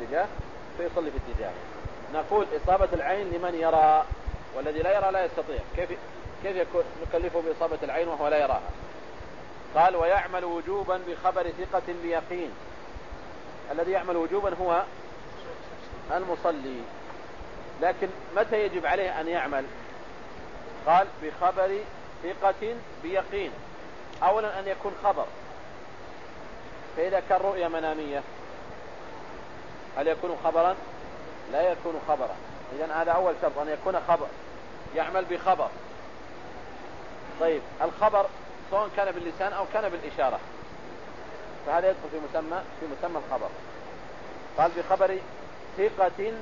الاتجاه فيصلي في اتجاهه نقول إصابة العين لمن يرى والذي لا يرى لا يستطيع. كيف كيف نكلفه بإصابة العين وهو لا يراها؟ قال ويعمل وجوبا بخبر ثقة بيقين. الذي يعمل وجوبا هو المصلي. لكن متى يجب عليه أن يعمل؟ قال بخبر ثقة بيقين. أولا أن يكون خبر. فإذا كان رؤيا منامية هل يكون خبرا؟ لا يكون خبرا. إذا هذا أول شرط أن يكون خبر يعمل بخبر. طيب الخبر سواء كان باللسان أو كان بالإشارة. فهذا يدخل في مسمى في مسمى الخبر. قال بخبر ثقة.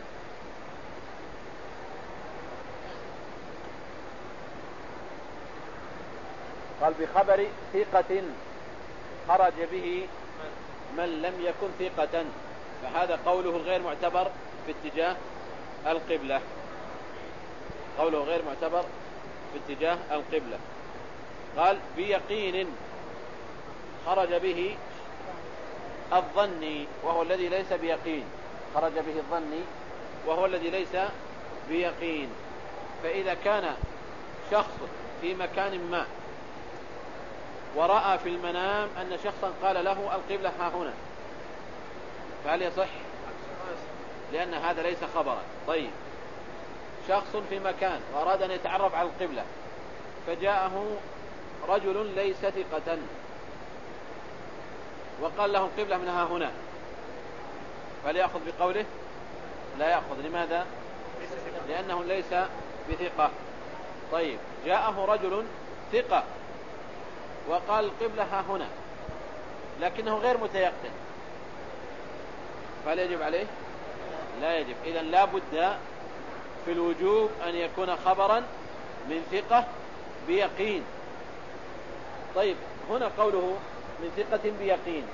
قال بخبر ثقة خرج به من لم يكن ثقة. فهذا قوله غير معتبر في اتجاه القبلة. قوله غير معتبر في اتجاه القبلة. قال بيقين خرج به الظني وهو الذي ليس بيقين. خرج به الظني وهو الذي ليس بيقين. فإذا كان شخص في مكان ما ورأى في المنام أن شخصا قال له القبلة ها هنا. فهل يصح؟ لأن هذا ليس خبرا. طيب. شخص في مكان وأراد أن يتعرف على القبلة فجاءه رجل ليس ثقة وقال له القبلة منها هنا. فليأخذ بقوله؟ لا يأخذ. لماذا؟ لأنه ليس بثقة. طيب. جاءه رجل ثقة وقال القبلة ها هنا لكنه غير متيقن. فهل يجب عليه؟ لا يجب. إذا لا بد في الوجوب أن يكون خبرا من ثقة بيقين. طيب هنا قوله من ثقة بيقين.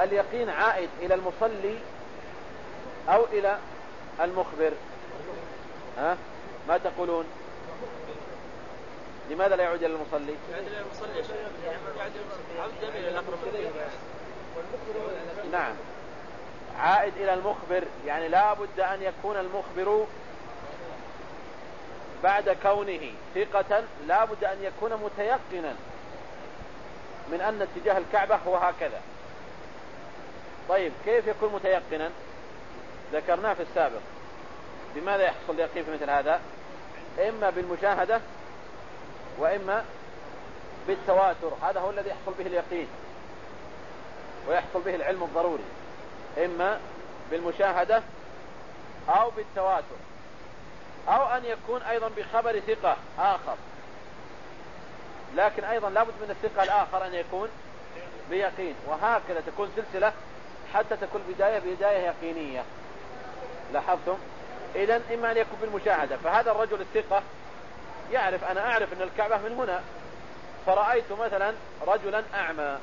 اليقين عائد إلى المصلي أو إلى المخبر؟ ها؟ ما تقولون؟ لماذا لا يعود إلى المصلي؟ نعم. عائد إلى المخبر يعني لا بد أن يكون المخبر بعد كونه ثقة لا بد أن يكون متيقنا من أن اتجاه الكعبة هو هكذا. طيب كيف يكون متيقنا؟ ذكرناه في السابق. بماذا يحصل اليقين في مثل هذا؟ إما بالمشاهدة وإما بالتواتر هذا هو الذي يحصل به اليقين ويحصل به العلم الضروري. إما بالمشاهدة أو بالتواتر أو أن يكون أيضا بخبر ثقة آخر. لكن أيضا لابد من الثقة الآخر أن يكون بيقين. وهكذا تكون سلسلة حتى تكون بداية بداية يقينية. لاحظتم؟ إذا إما أن يكون بالمشاهدة. فهذا الرجل الثقة يعرف أنا أعرف أن الكعبة من هنا. فرأيت مثلا رجلا أعمى.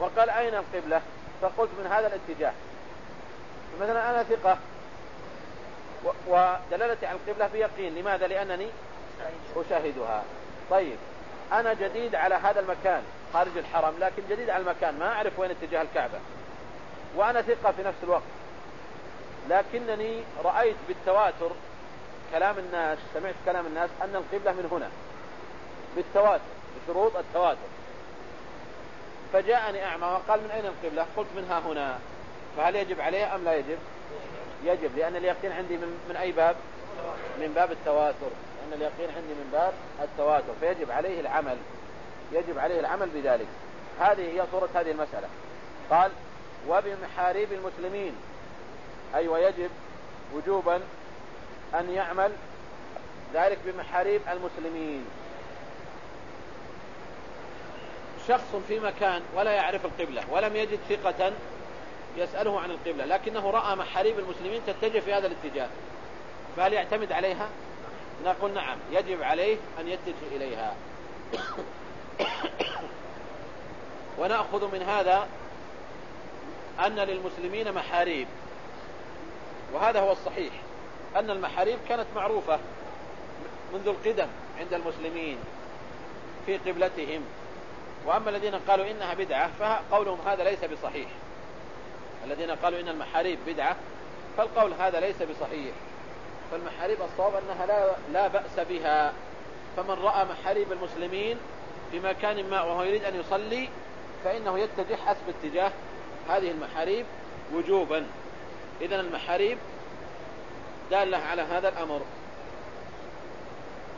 وقال أين القبلة؟ فقلت من هذا الاتجاه. مثلا أنا ثقة ودلالتي على القبلة بيقين لماذا؟ لأنني أشاهدها. طيب. أنا جديد على هذا المكان خارج الحرم لكن جديد على المكان. ما أعرف وين اتجاه الكعبة. وأنا ثقة في نفس الوقت. لكنني رأيت بالتواتر كلام الناس سمعت كلام الناس أن القبلة من هنا. بالتواتر بشروط التواتر. فجاءني أعمى وقال من أين القبلة؟ قلت منها هنا. فهل يجب عليه أم لا يجب؟ يجب لأن اليقين عندي من, من أي باب؟ من باب التواتر. لأن اليقين عندي من باب التواتر. فيجب عليه العمل. يجب عليه العمل بذلك. هذه هي صورة هذه المسألة. قال وبمحاريب المسلمين. أي ويجب وجوبا أن يعمل ذلك بمحاريب المسلمين. شخص في مكان ولا يعرف القبلة ولم يجد ثقة يسأله عن القبلة لكنه رأى محاريب المسلمين تتجه في هذا الاتجاه. فهل يعتمد عليها؟ نقول نعم يجب عليه أن يتجه إليها. ونأخذ من هذا أن للمسلمين محاريب. وهذا هو الصحيح أن المحاريب كانت معروفة منذ القدم عند المسلمين في قبلتهم. وأما الذين قالوا إنها بدعة فقولهم هذا ليس بصحيح. الذين قالوا إن المحاريب بدعة فالقول هذا ليس بصحيح. فالمحاريب الصواب أنها لا, لا بأس بها. فمن رأى محاريب المسلمين في مكان ما وهو يريد أن يصلي فإنه يتجه حسب اتجاه هذه المحاريب وجوبا. إذا المحاريب دالة على هذا الأمر.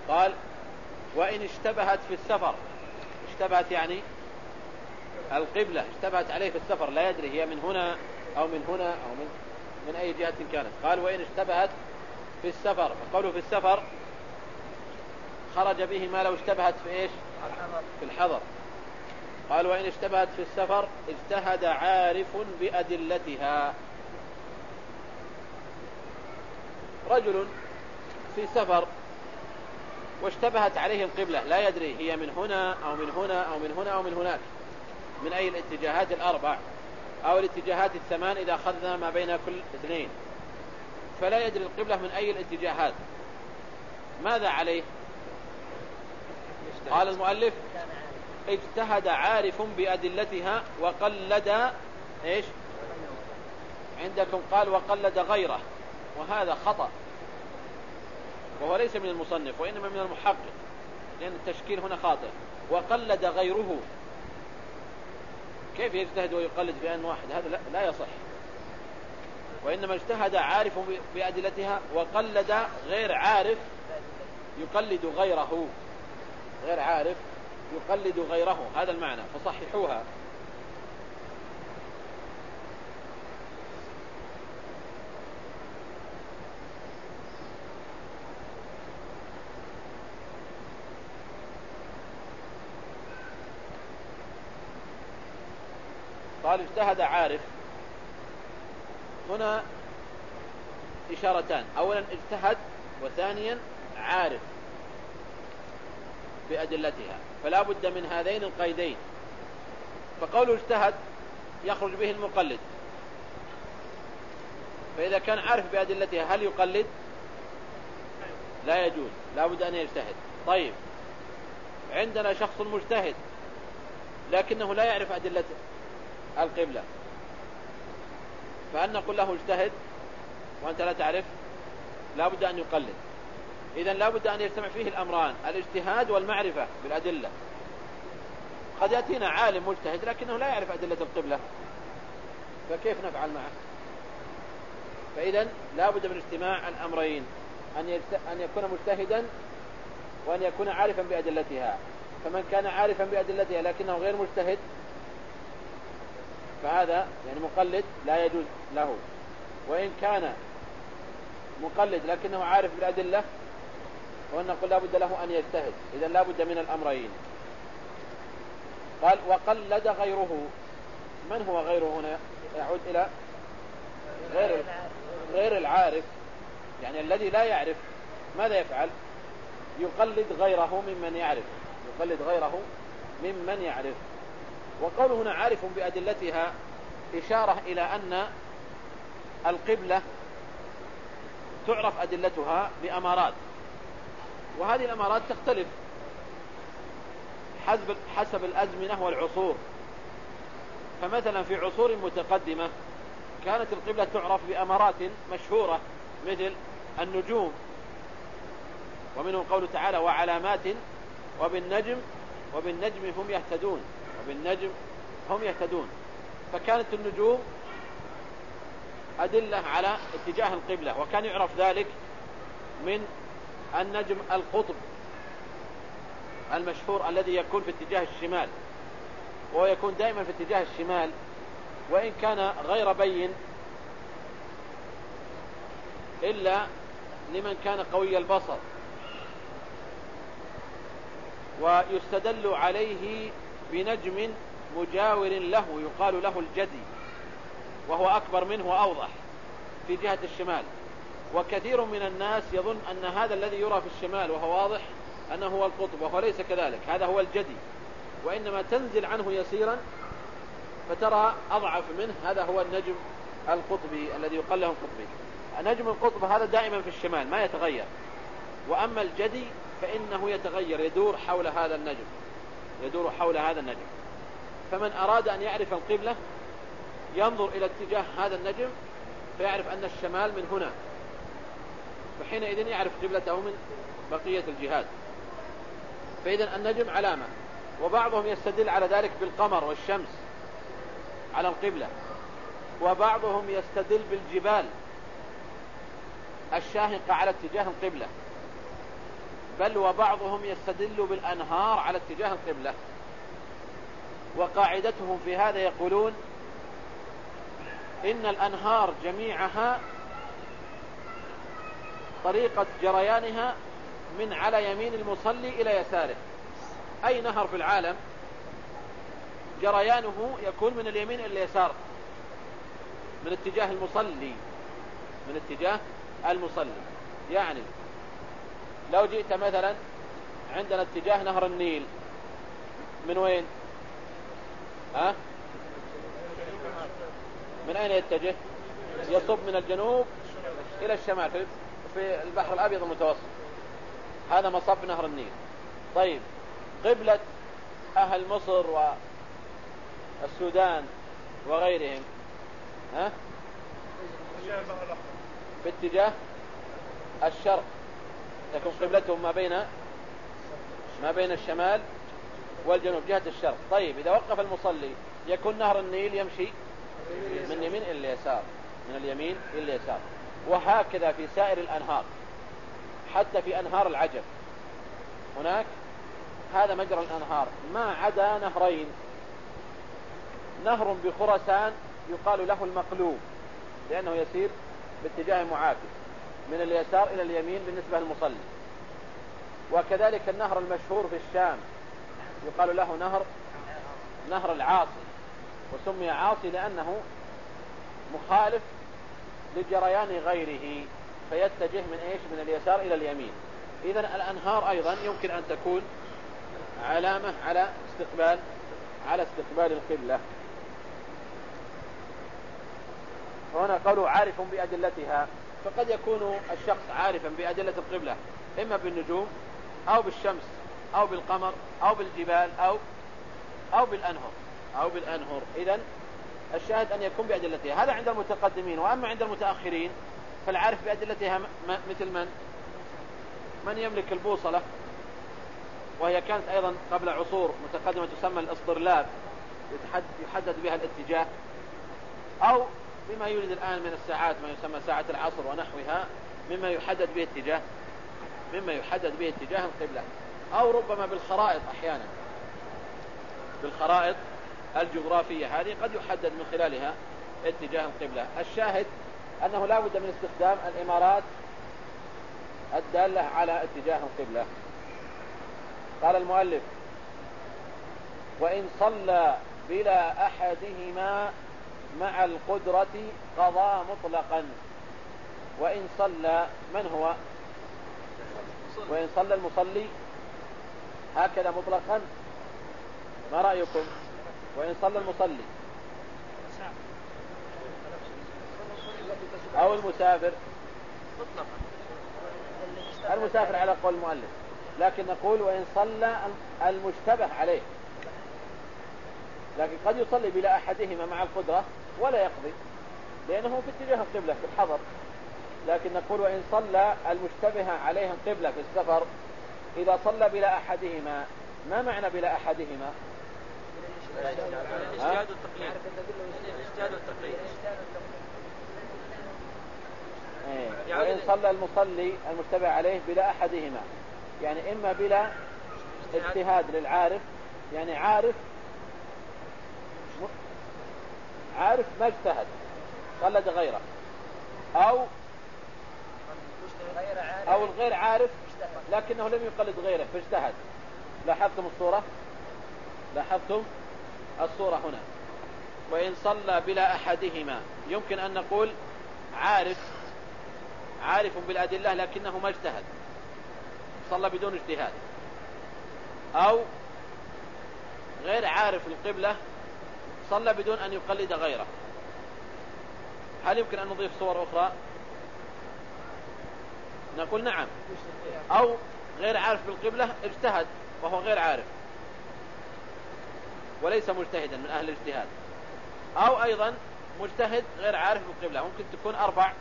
قال وإن اشتبهت في السفر اشتبهت يعني؟ القبلة اشتبهت عليه في السفر لا يدري هي من هنا أو من هنا أو من من أي جهة كانت. قال وإن اشتبهت في السفر. فقوله في السفر خرج به ما لو اشتبهت في إيش؟ في الحضر. قال وإن اشتبهت في السفر اجتهد عارف بأدلتها. رجل في سفر واشتبهت عليه القبلة. لا يدري هي من هنا أو من هنا أو من هنا أو من هناك. من أي الاتجاهات الأربع؟ أو الاتجاهات الثمان إذا أخذنا ما بين كل اثنين. فلا يدري القبلة من أي الاتجاهات. ماذا عليه؟ قال المؤلف اجتهد عارف بأدلتها وقلد إيش؟ عندكم قال وقلد غيره. وهذا خطأ. وهو ليس من المصنف وإنما من المحقق لأن التشكيل هنا خاطئ. وقلد غيره. كيف يجتهد ويقلد بأن واحد؟ هذا لا, لا يصح. وإنما اجتهد عارف بأدلتها وقلد غير عارف يقلد غيره. غير عارف يقلد غيره. هذا المعنى فصححوها. قال اجتهد عارف. هنا إشارتان. أولا اجتهد وثانيا عارف بأدلتها. فلا بد من هذين القيدين. فقوله اجتهد يخرج به المقلد. فإذا كان عارف بأدلتها هل يقلد؟ لا يجوز. لا بد أن يجتهد. طيب. عندنا شخص مجتهد لكنه لا يعرف أدلة القبلة. فهل نقول له اجتهد وأنت لا تعرف لا بد أن يقلد. إذا لا بد أن يجتمع فيه الأمران الاجتهاد والمعرفة بالأدلة. قد يأتينا عالم مجتهد لكنه لا يعرف أدلة القبلة. فكيف نفعل معه؟ فإذا لا بد من اجتماع الأمرين أن, أن يكون مجتهدا وأن يكون عارفا بأدلتها. فمن كان عارفا بأدلتها لكنه غير مجتهد فهذا يعني مقلد لا يجوز له. وإن كان مقلد لكنه عارف بالأدلة ونقول لا بد له أن يجتهد. إذا لا بد من الأمرين. قال وقلد غيره. من هو غيره هنا؟ يعود إلى غير غير العارف. يعني الذي لا يعرف ماذا يفعل؟ يقلد غيره ممن يعرف. يقلد غيره ممن يعرف. وقوله هنا عارف بأدلتها إشارة إلى أن القبلة تعرف أدلتها بأمارات. وهذه الأمارات تختلف حسب حسب الأزمنة والعصور. فمثلا في عصور متقدمة كانت القبلة تعرف بأمارات مشهورة مثل النجوم ومنه قوله تعالى وعلامات وبالنجم وبالنجم هم يهتدون. وبالنجم هم يهتدون. فكانت النجوم أدلة على اتجاه القبلة وكان يعرف ذلك من النجم القطب المشهور الذي يكون في اتجاه الشمال. وهو يكون دائما في اتجاه الشمال وإن كان غير بين إلا لمن كان قوي البصر. ويستدل عليه بنجم مجاور له يقال له الجدي وهو أكبر منه وأوضح في جهة الشمال. وكثير من الناس يظن أن هذا الذي يرى في الشمال وهو واضح أنه هو القطب وهو ليس كذلك هذا هو الجدي. وإنما تنزل عنه يسيرا فترى أضعف منه هذا هو النجم القطبي الذي يقال له القطبي. نجم القطب هذا دائما في الشمال ما يتغير. وأما الجدي فإنه يتغير يدور حول هذا النجم. يدور حول هذا النجم. فمن أراد أن يعرف القبلة ينظر إلى اتجاه هذا النجم فيعرف أن الشمال من هنا. فحينئذ يعرف قبلته من بقية الجهات فإذا النجم علامة وبعضهم يستدل على ذلك بالقمر والشمس على القبلة. وبعضهم يستدل بالجبال الشاهقة على اتجاه القبلة. بل وبعضهم يستدل بالأنهار على اتجاه القبلة. وقاعدتهم في هذا يقولون إن الأنهار جميعها طريقة جريانها من على يمين المصلي إلى يساره. أي نهر في العالم جريانه يكون من اليمين إلى اليسار من اتجاه المصلي من اتجاه المصلي. يعني لو جئت مثلا عندنا اتجاه نهر النيل من وين؟ ها؟ من أين يتجه؟ يصب من الجنوب إلى الشمال في البحر الأبيض المتوسط. هذا مصب نهر النيل. طيب قبلة أهل مصر والسودان وغيرهم ها؟ في اتجاه الشرق. تكون قبلتهم ما بين ما بين الشمال والجنوب جهة الشرق. طيب إذا وقف المصلي يكون نهر النيل يمشي من اليمين إلى اليسار من اليمين إلى اليسار وهكذا في سائر الأنهار حتى في أنهار العجب هناك؟ هذا مجرى الأنهار. ما عدا نهرين. نهر بخرسان يقال له المقلوب لأنه يسير باتجاه معاكس من اليسار إلى اليمين بالنسبة للمصلي. وكذلك النهر المشهور في الشام يقال له نهر نهر العاصي وسمي عاصي لأنه مخالف لجريان غيره فيتجه من إيش؟ من اليسار إلى اليمين. اذا الأنهار أيضا يمكن أن تكون علامة على استقبال على استقبال القبلة. هنا قالوا عارف بأدلتها. فقد يكون الشخص عارفا بأدلة القبلة إما بالنجوم أو بالشمس أو بالقمر أو بالجبال أو أو بالأنهر. أو بالأنهر. إذا الشاهد أن يكون بأدلتها. هذا عند المتقدمين وأما عند المتأخرين فالعارف بأدلتها مثل من؟ من يملك البوصلة وهي كانت أيضا قبل عصور متقدمة تسمى الاسطرلاب يحدد بها الاتجاه أو بما يوجد الآن من الساعات ما يسمى ساعة العصر ونحوها مما يحدد به اتجاه مما يحدد به اتجاه القبلة. أو ربما بالخرائط أحيانا. بالخرائط الجغرافية هذه قد يحدد من خلالها اتجاه القبلة. الشاهد أنه لا بد من استخدام الإمارات الدالة على اتجاه القبلة. قال المؤلف وإن صلى بلا أحدهما مع القدرة قضى مطلقا. وإن صلى من هو؟ وإن صلى المصلي هكذا مطلقا. ما رأيكم؟ وإن صلى المصلي. أو المسافر. المسافر على قول المؤلف. لكن نقول وإن صلى المشتبه عليه. لكن قد يصلي بلا أحدهما مع القدرة. ولا يقضي لأنه في اتجاه القبلة في الحضر. لكن نقول وإن صلى المشتبه عليه القبلة في السفر إذا صلى بلا أحدهما ما معنى بلا أحدهما؟ الاجتهاد والتقليد الاجتهاد والتقليد إيه. وإن صلى المصلي المشتبه عليه بلا أحدهما يعني إما بلا اجتهاد للعارف يعني عارف عارف ما اجتهد قلد غيره. أو أو الغير عارف لكنه لم يقلد غيره فاجتهد. لاحظتم الصورة؟ لاحظتم الصورة هنا. وإن صلى بلا أحدهما يمكن أن نقول عارف عارف بالأدلة لكنه ما اجتهد. صلى بدون اجتهاد. أو غير عارف القبلة صلى بدون أن يقلد غيره. هل يمكن أن نضيف صور أخرى؟ نقول نعم. أو غير عارف بالقبلة اجتهد وهو غير عارف. وليس مجتهدا من أهل الاجتهاد. أو أيضا مجتهد غير عارف بالقبلة. ممكن تكون أربع.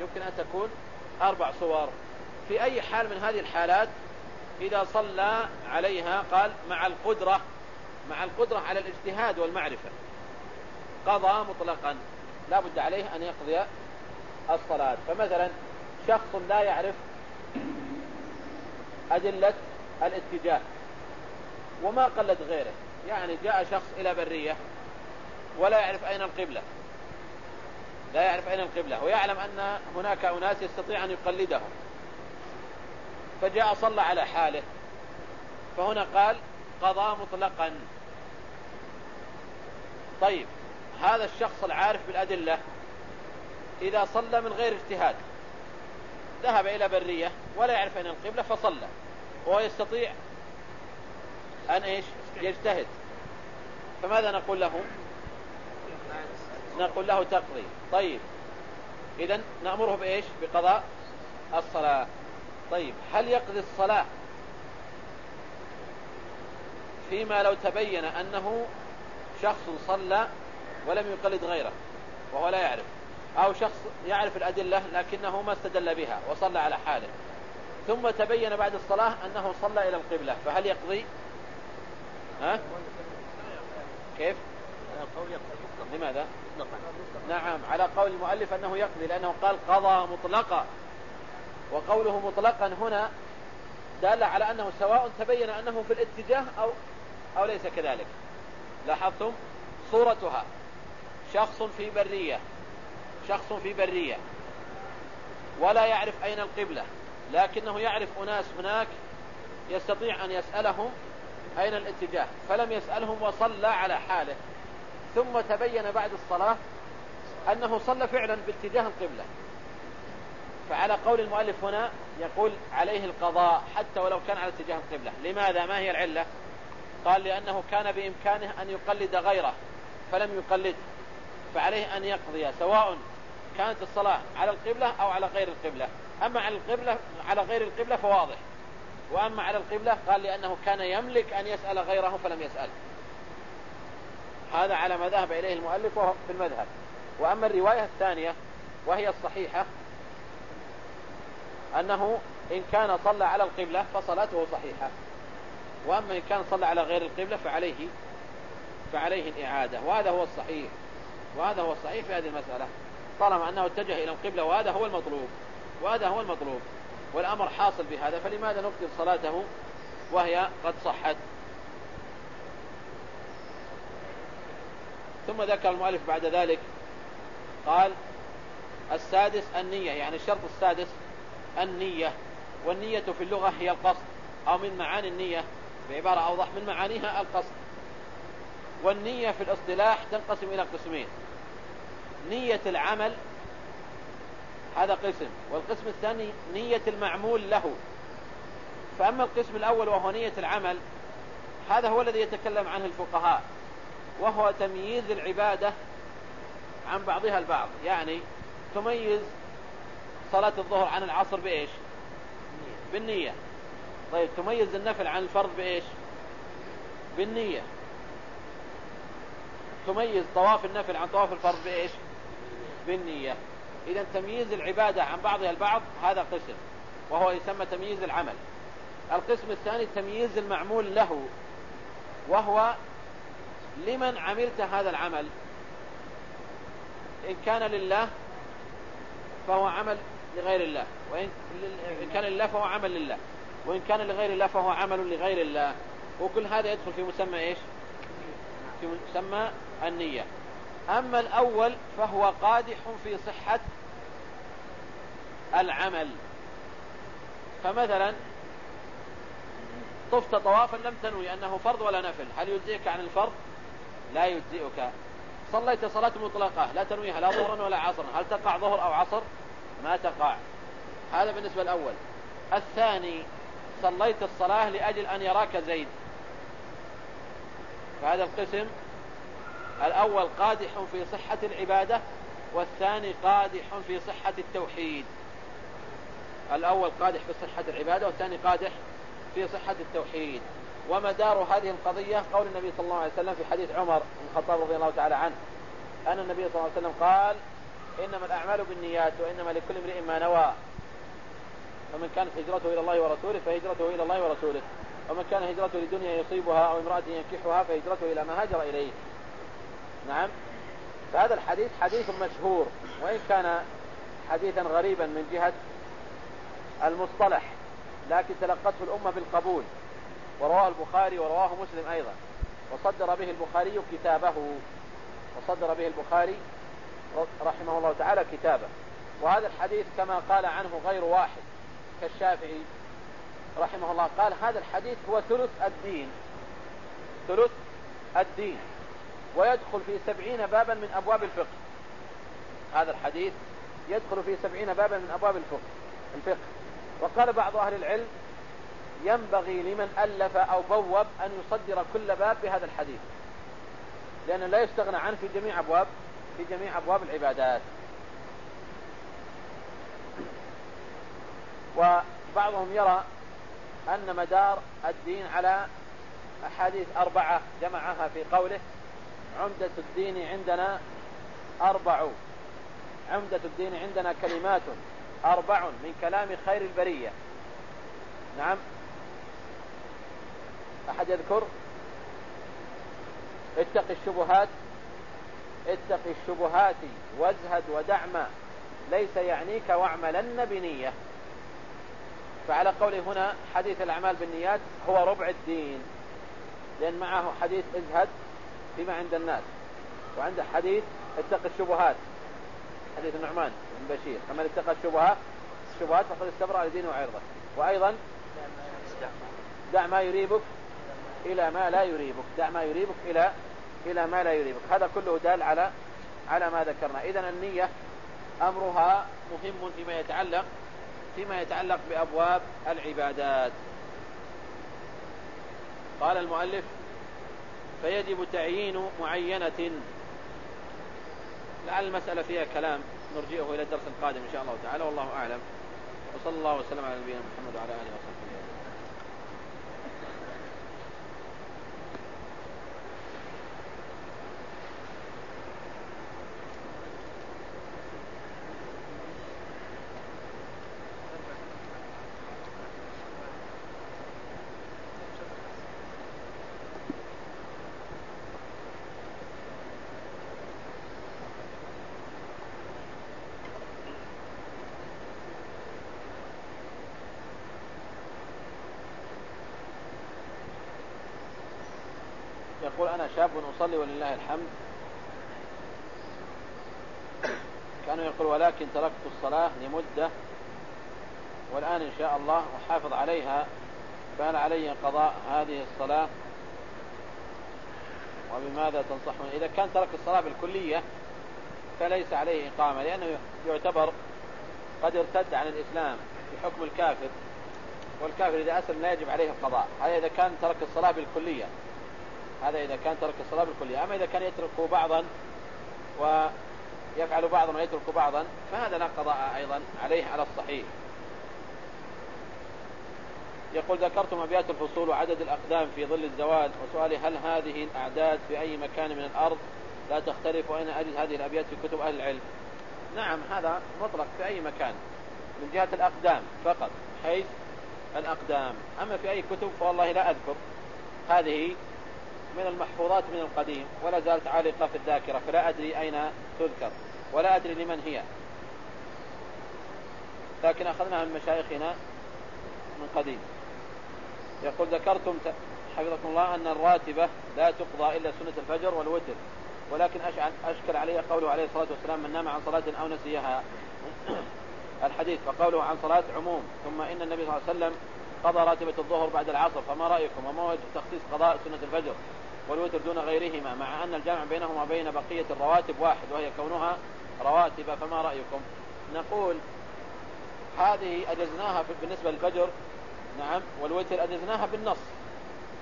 يمكن أن تكون أربع صور. في أي حال من هذه الحالات إذا صلى عليها قال مع القدرة مع القدرة على الاجتهاد والمعرفة. قضى مطلقا. لا بد عليه أن يقضي الصلاة. فمثلا شخص لا يعرف أدلة الاتجاه وما قلد غيره. يعني جاء شخص إلى برية ولا يعرف أين القبلة. لا يعرف أين القبلة. ويعلم أن هناك أناس يستطيع أن يقلدهم. فجاء صلى على حاله. فهنا قال قضى مطلقا. طيب هذا الشخص العارف بالأدلة إذا صلى من غير اجتهاد ذهب إلى برية ولا يعرف أين القبلة فصلى وهو يستطيع أن إيش؟ يجتهد. فماذا نقول له؟ نقول له تقضي. طيب إذا نأمره بإيش؟ بقضاء الصلاة. طيب هل يقضي الصلاة فيما لو تبين أنه شخص صلى ولم يقلد غيره وهو لا يعرف. أو شخص يعرف الأدلة لكنه ما استدل بها وصلى على حاله. ثم تبين بعد الصلاة أنه صلى إلى القبلة فهل يقضي؟ ها؟ كيف؟ لماذا؟ نعم على قول المؤلف أنه يقضي لأنه قال قضى مطلقا. وقوله مطلقا هنا دل على أنه سواء تبين أنه في الاتجاه أو, أو ليس كذلك. لاحظتم؟ صورتها. شخص في برية. شخص في برية. ولا يعرف أين القبلة. لكنه يعرف أناس هناك يستطيع أن يسألهم أين الاتجاه. فلم يسألهم وصلى على حاله. ثم تبين بعد الصلاة أنه صلى فعلا باتجاه القبلة. فعلى قول المؤلف هنا يقول عليه القضاء حتى ولو كان على اتجاه القبلة. لماذا؟ ما هي العلة؟ قال لأنه كان بإمكانه أن يقلد غيره فلم يقلده فعليه أن يقضي سواء كانت الصلاة على القبلة أو على غير القبلة. أما على القبلة على غير القبلة فواضح. وأما على القبلة قال لأنه كان يملك أن يسأل غيره فلم يسأل. هذا على ما ذهب إليه المؤلف وهو في المذهب. وأما الرواية الثانية وهي الصحيحة أنه إن كان صلى على القبلة فصلاته صحيحة. وأما إن كان صلى على غير القبلة فعليه فعليه الإعادة وهذا هو الصحيح وهذا هو الصحيح في هذه المسألة طالما أنه اتجه إلى القبلة وهذا هو المطلوب وهذا هو المطلوب والأمر حاصل بهذا فلماذا نبطل صلاته وهي قد صحت؟ ثم ذكر المؤلف بعد ذلك قال السادس النية يعني الشرط السادس النية والنية في اللغة هي القصد أو من معاني النية بعبارة أوضح من معانيها القصد. والنية في الاصطلاح تنقسم إلى قسمين. نية العمل هذا قسم. والقسم الثاني نية المعمول له. فأما القسم الأول وهو نية العمل هذا هو الذي يتكلم عنه الفقهاء. وهو تمييز العبادة عن بعضها البعض. يعني تميز صلاة الظهر عن العصر بإيش؟ بالنية. طيب تميز النفل عن الفرض بإيش؟ بالنية. تميز طواف النفل عن طواف الفرض بإيش؟ بالنية. إذا تمييز العبادة عن بعضها البعض هذا قسم وهو يسمى تمييز العمل. القسم الثاني تمييز المعمول له وهو لمن عملت هذا العمل. إن كان لله فهو عمل لغير الله وإن كان لله فهو عمل لله. وإن كان لغير الله فهو عمل لغير الله. وكل هذا يدخل في مسمى إيش؟ في مسمى النية. أما الأول فهو قادح في صحة العمل. فمثلا طفت طوافا لم تنوي أنه فرض ولا نفل. هل يجزئك عن الفرض؟ لا يجزئك. صليت صلاة مطلقة لا تنويها لا ظهرا ولا عصرا. هل تقع ظهر أو عصر؟ ما تقع. هذا بالنسبة الأول الثاني صليت الصلاة لأجل أن يراك زيد. فهذا القسم الأول قادح في صحة العبادة والثاني قادح في صحة التوحيد. الأول قادح في صحة العبادة والثاني قادح في صحة التوحيد. ومدار هذه القضية قول النبي صلى الله عليه وسلم في حديث عمر بن الخطاب رضي الله تعالى عنه أن النبي صلى الله عليه وسلم قال إنما الأعمال بالنيات وإنما لكل امرئ ما نوى. فمن كانت هجرته إلى الله ورسوله فهجرته إلى الله ورسوله. ومن كان هجرته لدنيا يصيبها أو امرأة ينكحها فهجرته إلى ما هاجر إليه. نعم؟ فهذا الحديث حديث مشهور. وإن كان حديثا غريبا من جهة المصطلح لكن تلقته الأمة بالقبول. ورواه البخاري ورواه مسلم أيضا. وصدر به البخاري كتابه. وصدر به البخاري رحمه الله تعالى كتابه. وهذا الحديث كما قال عنه غير واحد. كالشافعي رحمه الله قال هذا الحديث هو ثلث الدين. ثلث الدين. ويدخل في سبعين بابا من أبواب الفقه. هذا الحديث يدخل في سبعين بابا من أبواب الفقه. الفقه. وقال بعض أهل العلم ينبغي لمن ألف أو بوب أن يصدر كل باب بهذا الحديث. لأنه لا يستغنى عنه في جميع أبواب في جميع أبواب العبادات. وبعضهم يرى أن مدار الدين على أحاديث أربعة جمعها في قوله عمدة الدين عندنا أربع. عمدة الدين عندنا كلمات أربع من كلام خير البرية. نعم. أحد يذكر؟ اتق الشبهات. اتق الشبهات وازهد ودع ما ليس يعنيك واعملن بنية. فعلى قوله هنا حديث الأعمال بالنيات هو ربع الدين لأن معه حديث ازهد فيما عند الناس وعنده حديث اتق الشبهات حديث النعمان بن بشير فمن اتقى الشبهات الشبهات فقد استبرأ لدينه وعرضه. وأيضا دع ما يريبك إلى ما لا يريبك دع ما يريبك إلى إلى ما لا يريبك. هذا كله دال على على ما ذكرنا. إذا النية أمرها مهم فيما يتعلق فيما يتعلق بأبواب العبادات. قال المؤلف فيجب تعيين معينة. لعل المسألة فيها كلام نرجئه إلى الدرس القادم إن شاء الله تعالى والله أعلم. وصلى الله وسلم على نبينا محمد وعلى آله وصحبه يقول أنا أصلي ولله الحمد. كانوا يقول ولكن تركت الصلاة لمدة والآن إن شاء الله أحافظ عليها فهل علي قضاء هذه الصلاة. وبماذا تنصحون؟ إذا كان ترك الصلاة بالكلية فليس عليه إقامة لأنه يعتبر قد ارتد عن الإسلام بحكم الكافر. والكافر إذا أسلم لا يجب عليه القضاء هذا إذا كان ترك الصلاة بالكلية. هذا إذا كان ترك الصلاة بالكلية. أما إذا كان يترك بعضا ويفعل بعضا ويترك بعضا فهذا لا قضاء أيضا عليه على الصحيح. يقول ذكرتم أبيات الفصول وعدد الأقدام في ظل الزوال. وسؤالي هل هذه الأعداد في أي مكان من الأرض لا تختلف؟ وأين أجد هذه الأبيات في كتب أهل العلم؟ نعم هذا مطلق في أي مكان. من جهة الأقدام فقط حيث الأقدام. أما في أي كتب فوالله لا أذكر. هذه من المحفوظات من القديم ولا زالت عالقة في الذاكرة فلا أدري أين تذكر ولا أدري لمن هي. لكن أخذناها من مشايخنا من قديم. يقول ذكرتم حفظكم الله أن الراتبة لا تقضى إلا سنة الفجر والوتر ولكن أشكل عليه قوله عليه الصلاة والسلام من نام عن صلاة أو نسيها. الحديث فقوله عن صلاة عموم ثم إن النبي صلى الله عليه وسلم قضى راتبة الظهر بعد العصر فما رأيكم؟ وما وجه تخصيص قضاء سنة الفجر؟ والوتر دون غيرهما مع أن الجامع بينهما وبين بقية الرواتب واحد وهي كونها رواتب فما رأيكم؟ نقول هذه أجزناها بالنسبة للفجر نعم والوتر أجزناها بالنص.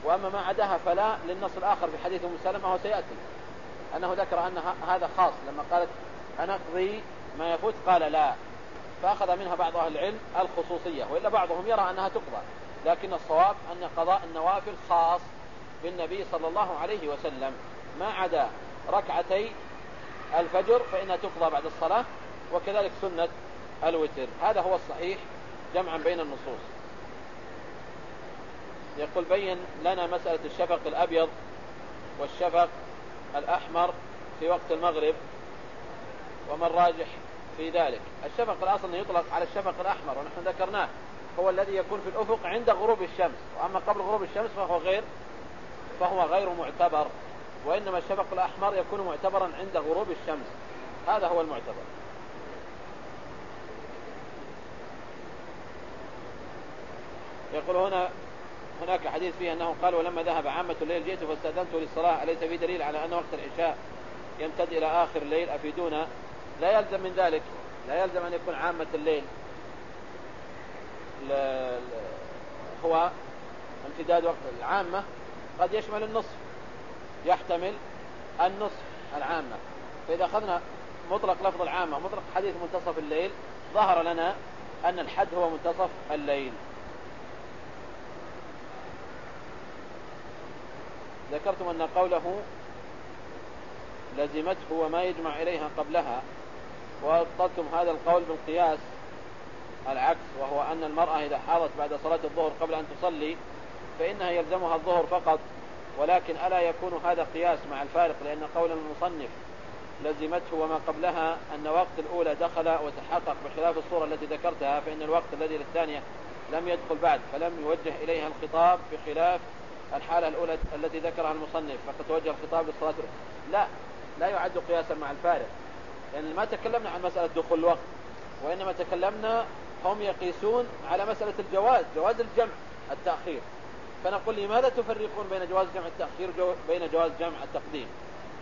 وأما ما عداها فلا للنص الآخر في حديث أم سلمة وهو سيأتي. أنه ذكر أن هذا خاص لما قالت أنقضي ما يفوت قال لا. فأخذ منها بعض أهل العلم الخصوصية وإلا بعضهم يرى أنها تقضى. لكن الصواب أن قضاء النوافل خاص. بالنبي صلى الله عليه وسلم. ما عدا ركعتي الفجر فإنها تقضى بعد الصلاة وكذلك سنة الوتر. هذا هو الصحيح جمعا بين النصوص. يقول بين لنا مسألة الشفق الأبيض والشفق الأحمر في وقت المغرب وما الراجح في ذلك. الشفق الأصل يطلق على الشفق الأحمر ونحن ذكرناه. هو الذي يكون في الأفق عند غروب الشمس وأما قبل غروب الشمس فهو غير فهو غير معتبر وإنما الشفق الأحمر يكون معتبرا عند غروب الشمس. هذا هو المعتبر. يقول هنا هناك حديث فيه أنه قال ولما ذهب عامة الليل جئت فاستأذنت للصلاة أليس في دليل على أن وقت العشاء يمتد إلى آخر الليل؟ أفيدونا. لا يلزم من ذلك لا يلزم أن يكون عامة الليل. هو امتداد وقت العامة قد يشمل النصف. يحتمل النصف العامة. فإذا أخذنا مطلق لفظ العامة مطلق حديث منتصف الليل ظهر لنا أن الحد هو منتصف الليل. ذكرتم أن قوله لزمته وما يجمع إليها قبلها وأبطلتم هذا القول بالقياس العكس وهو أن المرأة إذا حاضت بعد صلاة الظهر قبل أن تصلي فإنها يلزمها الظهر فقط ولكن ألا يكون هذا قياس مع الفارق لأن قول المصنف لزمته وما قبلها أن وقت الأولى دخل وتحقق بخلاف الصورة التي ذكرتها فإن الوقت الذي للثانية لم يدخل بعد فلم يوجه إليها الخطاب بخلاف الحالة الأولى التي ذكرها المصنف فقد توجه الخطاب للصلاة لا لا يعد قياسا مع الفارق لأن ما تكلمنا عن مسألة دخول الوقت وإنما تكلمنا هم يقيسون على مسألة الجواز جواز الجمع التأخير. فنقول لماذا تفرقون بين جواز جمع التأخير وبين جواز جمع التقديم؟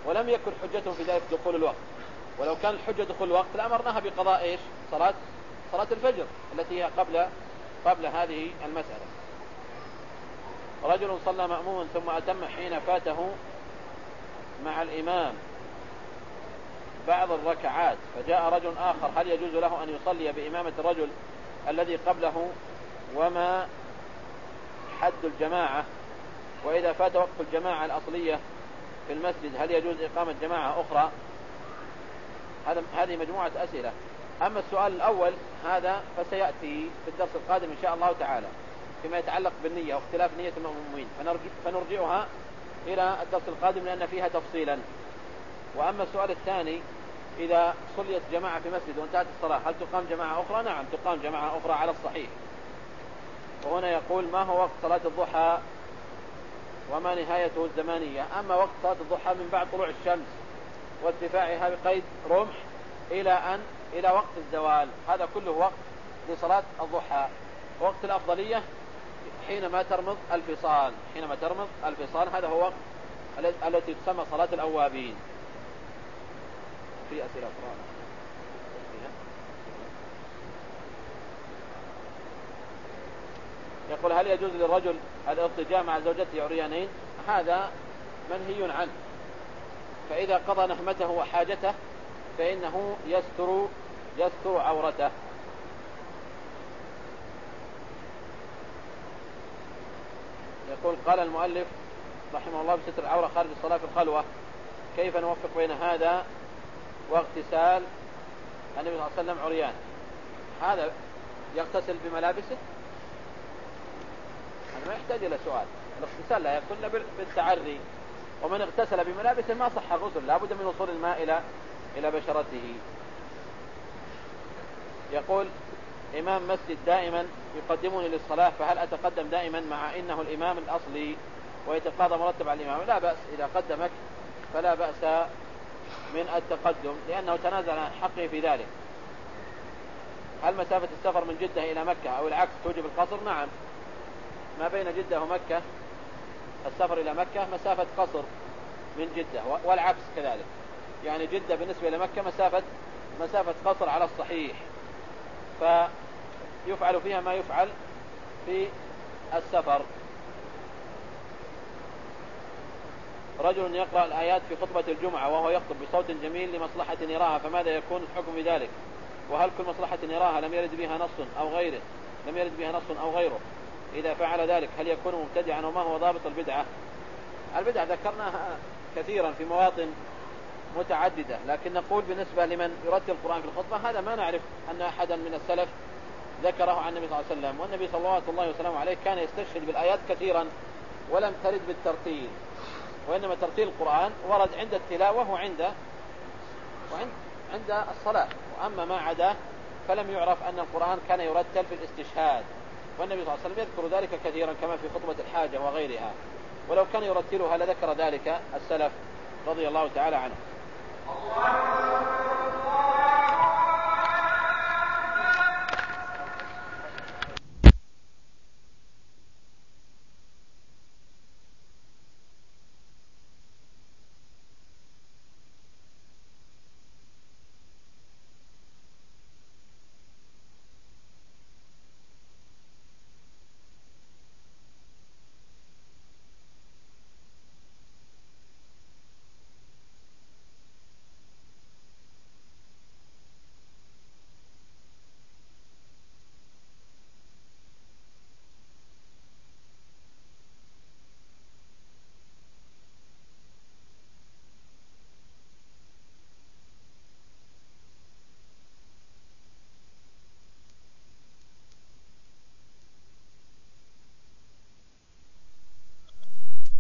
ولم يكن حجتهم في ذلك دخول الوقت. ولو كان الحجة دخول الوقت لأمرناها بقضاء إيش؟ صلاة صلاة الفجر التي هي قبل قبل هذه المسألة. رجل صلى مأموما ثم أتم حين فاته مع الإمام بعض الركعات فجاء رجل آخر هل يجوز له أن يصلي بإمامة الرجل الذي قبله؟ وما حد الجماعة وإذا فات وقت الجماعة الأصلية في المسجد هل يجوز إقامة جماعة أخرى؟ هذه مجموعة أسئلة. أما السؤال الأول هذا فسيأتي في الدرس القادم إن شاء الله تعالى فيما يتعلق بالنية واختلاف نية المؤمنين فنرجعها إلى الدرس القادم لأن فيها تفصيلا. وأما السؤال الثاني إذا صليت جماعة في مسجد وانتهت الصلاة هل تقام جماعة أخرى؟ نعم تقام جماعة أخرى على الصحيح. وهنا يقول ما هو وقت صلاة الضحى وما نهايته الزمانية؟ أما وقت صلاة الضحى من بعد طلوع الشمس وارتفاعها بقيد رمح إلى أن إلى وقت الزوال. هذا كله وقت لصلاة الضحى. وقت الأفضلية حينما ترمض الفصال. حينما ترمض الفصال هذا هو وقت التي تسمى صلاة الأوابين. في أسئلة أخرى. يقول هل يجوز للرجل الارتجاء مع زوجته عريانين؟ هذا منهي عنه. فإذا قضى نهمته وحاجته فإنه يستر يستر عورته. يقول قال المؤلف رحمه الله بستر العورة خارج الصلاة في الخلوة كيف نوفق بين هذا واغتسال النبي صلى الله عليه وسلم عريان؟ هذا يغتسل بملابسه ما يحتاج إلى سؤال. الاغتسال لا يكون بالتعري ومن اغتسل بملابسه ما صح الغسل لابد من وصول الماء إلى إلى بشرته. يقول إمام مسجد دائما يقدمني للصلاة فهل أتقدم دائما مع إنه الإمام الأصلي ويتقاضى مرتب على الإمام؟ لا بأس إذا قدمك فلا بأس من التقدم لأنه تنازل عن حقه في ذلك. هل مسافة السفر من جدة إلى مكة أو العكس توجب القصر؟ نعم. ما بين جدة ومكة السفر إلى مكة مسافة قصر من جدة والعكس كذلك. يعني جدة بالنسبة إلى مكة مسافة مسافة قصر على الصحيح. فيفعل فيها ما يفعل في السفر. رجل يقرأ الآيات في خطبة الجمعة وهو يخطب بصوت جميل لمصلحة يراها فماذا يكون الحكم بذلك؟ وهل كل مصلحة يراها لم يرد بها نص أو غيره؟ لم يرد بها نص أو غيره. إذا فعل ذلك هل يكون مبتدعا وما هو ضابط البدعة؟ البدعة ذكرناها كثيرا في مواطن متعددة لكن نقول بالنسبة لمن يرتل القرآن في الخطبة هذا ما نعرف أن أحدا من السلف ذكره عن النبي صلى الله عليه وسلم والنبي صلى الله عليه وسلم عليه كان يستشهد بالآيات كثيرا ولم ترد بالترتيل وإنما ترتيل القرآن ورد عند التلاوة وعند وعند عند الصلاة وأما ما عداه فلم يعرف أن القرآن كان يرتل في الاستشهاد. والنبي صلى الله عليه وسلم يذكر ذلك كثيرا كما في خطبة الحاجة وغيرها. ولو كان يرتلها لذكر ذلك السلف رضي الله تعالى عنه.